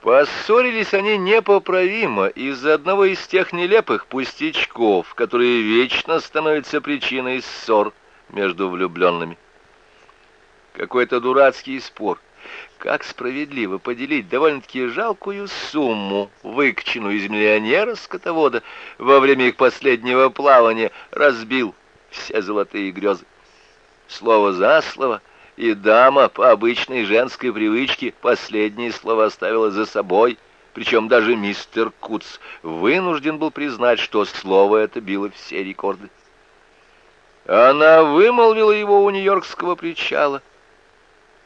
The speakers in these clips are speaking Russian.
Поссорились они непоправимо из-за одного из тех нелепых пустячков, которые вечно становятся причиной ссор между влюбленными. Какой-то дурацкий спор. Как справедливо поделить довольно-таки жалкую сумму, выкаченную из миллионера-скотовода во время их последнего плавания, разбил все золотые грезы. Слово за слово — и дама по обычной женской привычке последние слова оставила за собой, причем даже мистер Куц вынужден был признать, что слово это било все рекорды. Она вымолвила его у Нью-Йоркского причала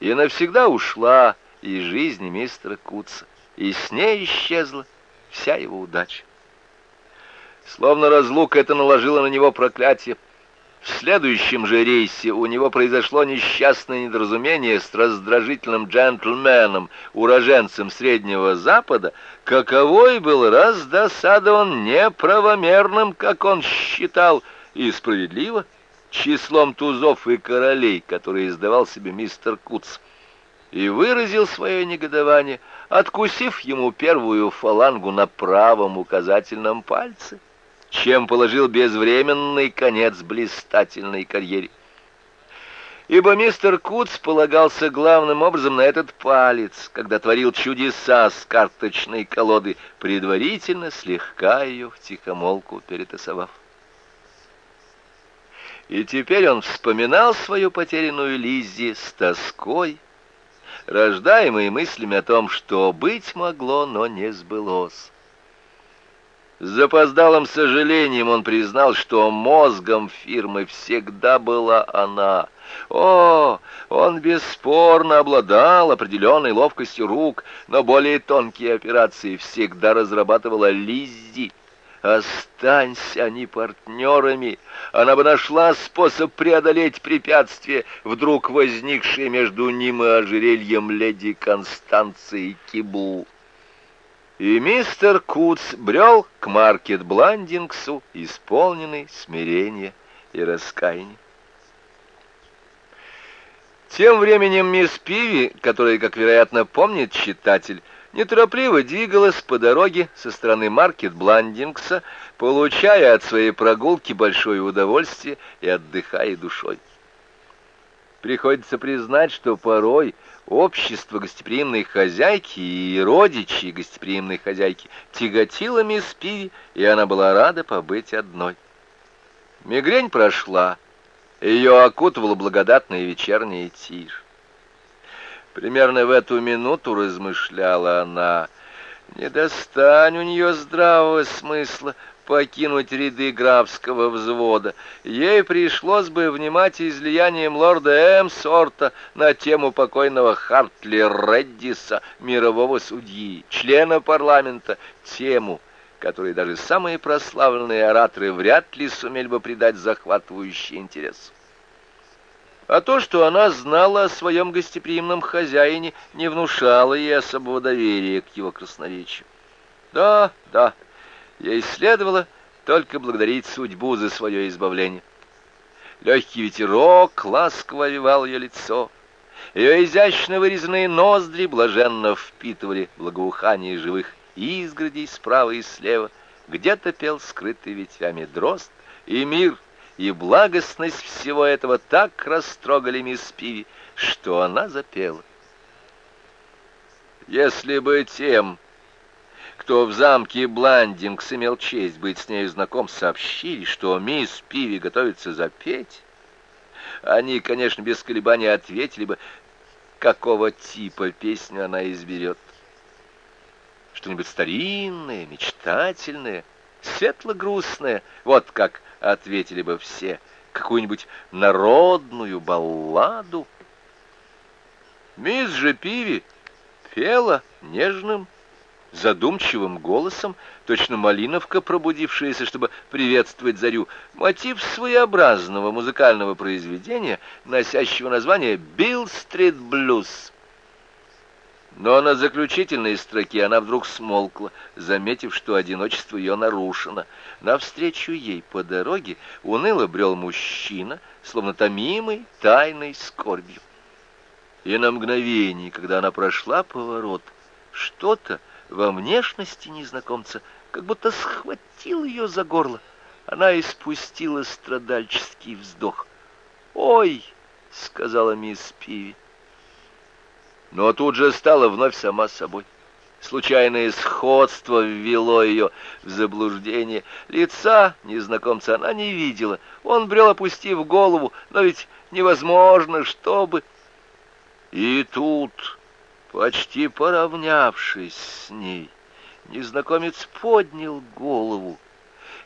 и навсегда ушла из жизни мистера Куца, и с ней исчезла вся его удача. Словно разлука это наложила на него проклятие, в следующем же рейсе у него произошло несчастное недоразумение с раздражительным джентльменом, уроженцем Среднего Запада, каковой был раздосадован неправомерным, как он считал, и справедливо, числом тузов и королей, которые издавал себе мистер Куц, и выразил свое негодование, откусив ему первую фалангу на правом указательном пальце чем положил безвременный конец блистательной карьере. Ибо мистер Куц полагался главным образом на этот палец, когда творил чудеса с карточной колоды, предварительно слегка ее втихомолку перетасовав. И теперь он вспоминал свою потерянную Лиззи с тоской, рождаемой мыслями о том, что быть могло, но не сбылось. С запоздалым сожалением он признал, что мозгом фирмы всегда была она. О, он бесспорно обладал определенной ловкостью рук, но более тонкие операции всегда разрабатывала Лиззи. Останься они партнерами, она бы нашла способ преодолеть препятствие, вдруг возникшее между ним и ожерельем леди Констанции Кибу и мистер Куц брел к маркет-бландингсу, исполненный смирения и раскаяния. Тем временем мисс Пиви, которая, как вероятно, помнит читатель, неторопливо двигалась по дороге со стороны маркет-бландингса, получая от своей прогулки большое удовольствие и отдыхая душой. Приходится признать, что порой общество гостеприимной хозяйки и родичи гостеприимной хозяйки тяготило мисс Пиви, и она была рада побыть одной. Мигрень прошла, ее окутывала благодатная вечерняя тишь. Примерно в эту минуту размышляла она, не достань у нее здравого смысла покинуть ряды графского взвода. Ей пришлось бы внимать излиянием лорда Эмсорта на тему покойного Хартли Реддиса, мирового судьи, члена парламента, тему, которой даже самые прославленные ораторы вряд ли сумели бы придать захватывающий интерес. А то, что она знала о своем гостеприимном хозяине, не внушало ей особого доверия к его красноречию. Да, да, Ей следовало только благодарить судьбу за свое избавление. Легкий ветерок ласково овивал ее лицо. Ее изящно вырезанные ноздри блаженно впитывали благоухание живых изгородей справа и слева. Где-то пел скрытый ветвями дрозд, и мир, и благостность всего этого так растрогали мисс Пиви, что она запела. Если бы тем, кто в замке Бландингс имел честь быть с ней знаком, сообщили, что мисс Пиви готовится запеть, они, конечно, без колебаний ответили бы, какого типа песню она изберет. Что-нибудь старинное, мечтательное, светло-грустное, вот как ответили бы все, какую-нибудь народную балладу. Мисс же Пиви пела нежным, задумчивым голосом, точно малиновка, пробудившаяся, чтобы приветствовать зарю, мотив своеобразного музыкального произведения, носящего название «Билл-стрит блюз». Но на заключительной строке она вдруг смолкла, заметив, что одиночество ее нарушено. Навстречу ей по дороге уныло брел мужчина, словно томимый тайной скорбью. И на мгновение, когда она прошла поворот, Что-то во внешности незнакомца как будто схватил ее за горло. Она испустила страдальческий вздох. «Ой!» — сказала мисс Пиви. Но тут же стала вновь сама собой. Случайное сходство ввело ее в заблуждение. Лица незнакомца она не видела. Он брел, опустив голову, но ведь невозможно, чтобы... И тут, почти поравнявшись с ней, незнакомец поднял голову,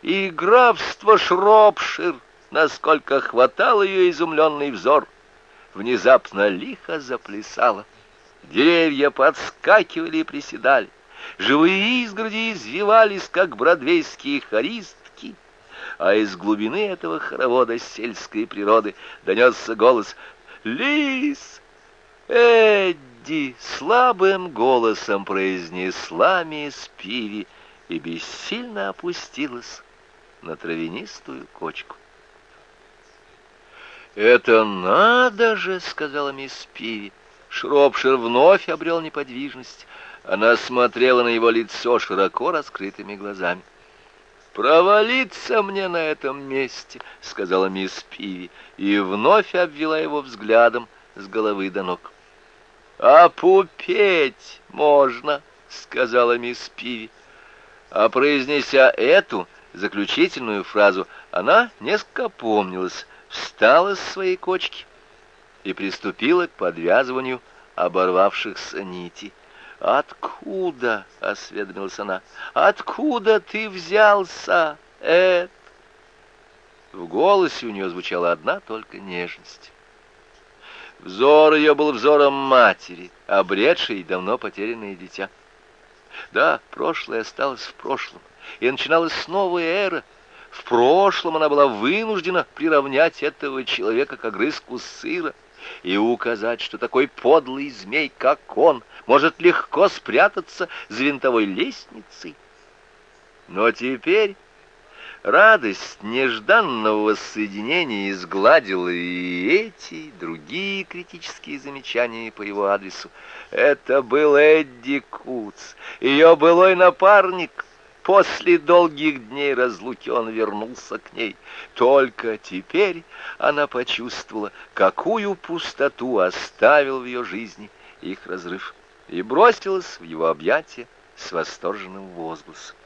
и графство Шропшир, насколько хватал ее изумленный взор, внезапно лихо заплясало. Деревья подскакивали и приседали. Живые изгороди извивались, как бродвейские хористки, а из глубины этого хоровода сельской природы донесся голос «Лис! Эдди!» слабым голосом произнесла мисс Пиви и бессильно опустилась на травянистую кочку. «Это надо же!» — сказала мисс Пиви. Шропшир вновь обрел неподвижность. Она смотрела на его лицо широко раскрытыми глазами. «Провалиться мне на этом месте», — сказала мисс Пиви, и вновь обвела его взглядом с головы до ног. «Опупеть можно», — сказала мисс Пиви. А произнеся эту заключительную фразу, она несколько помнилась, встала с своей кочки и приступила к подвязыванию оборвавшихся нитей. «Откуда?» — осведомилась она. «Откуда ты взялся, Эд?» В голосе у нее звучала одна только нежность. Взор ее был взором матери, обретшей давно потерянное дитя. Да, прошлое осталось в прошлом, и начиналась новая эра. В прошлом она была вынуждена приравнять этого человека к огрызку сыра и указать, что такой подлый змей, как он, может легко спрятаться за винтовой лестницей. Но теперь радость нежданного воссоединения изгладила и эти, и другие критические замечания по его адресу. Это был Эдди Куц, ее былой напарник — После долгих дней разлуки он вернулся к ней. Только теперь она почувствовала, какую пустоту оставил в ее жизни их разрыв, и бросилась в его объятия с восторженным возгласом.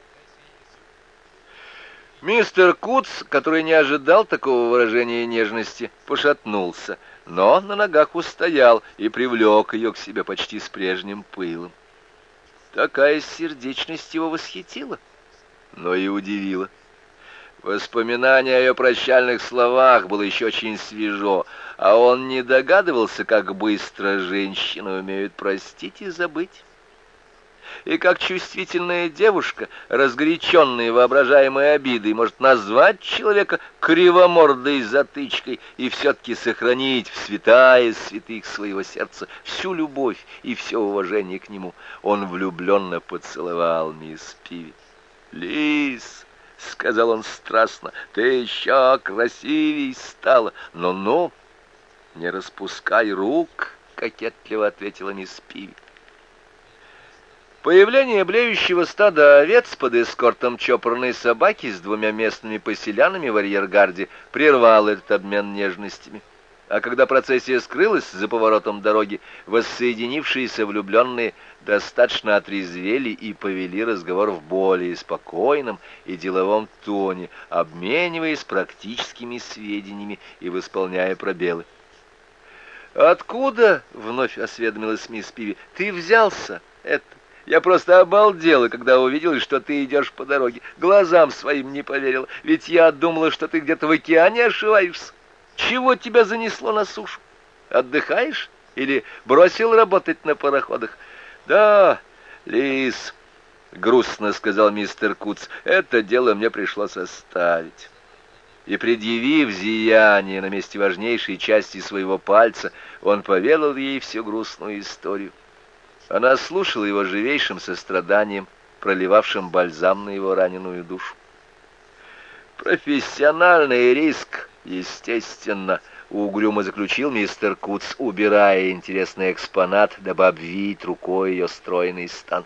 Мистер Куц, который не ожидал такого выражения нежности, пошатнулся, но на ногах устоял и привлек ее к себе почти с прежним пылом. Такая сердечность его восхитила, но и удивила. Воспоминание о ее прощальных словах было еще очень свежо, а он не догадывался, как быстро женщины умеют простить и забыть. И как чувствительная девушка, разгоряченная воображаемой обидой, может назвать человека кривомордой затычкой и все-таки сохранить в святая святых своего сердца всю любовь и все уважение к нему. Он влюбленно поцеловал мисс Пиви. «Лис!» — сказал он страстно, — «ты еще красивей стала! Ну-ну, не распускай рук!» — кокетливо ответила мисс Пиви. Появление блеющего стада овец под эскортом чопорной собаки с двумя местными поселянами в арьергарде прервал этот обмен нежностями. А когда процессия скрылась за поворотом дороги, воссоединившиеся влюбленные достаточно отрезвели и повели разговор в более спокойном и деловом тоне, обмениваясь практическими сведениями и восполняя пробелы. «Откуда?» — вновь осведомилась мисс Пиви. «Ты взялся? Это...» Я просто обалдела, когда увидела, что ты идешь по дороге. Глазам своим не поверила, ведь я думала, что ты где-то в океане ошиваешься. Чего тебя занесло на сушу? Отдыхаешь? Или бросил работать на пароходах? Да, Лис, грустно сказал мистер Куц, это дело мне пришлось оставить. И, предъявив зияние на месте важнейшей части своего пальца, он поведал ей всю грустную историю. Она слушала его живейшим состраданием, проливавшим бальзам на его раненую душу. Профессиональный риск Естественно, угрюмо заключил мистер Куц, убирая интересный экспонат, дабы обвить рукой ее стройный стан.